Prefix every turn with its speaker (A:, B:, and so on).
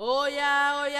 A: Oya, oya.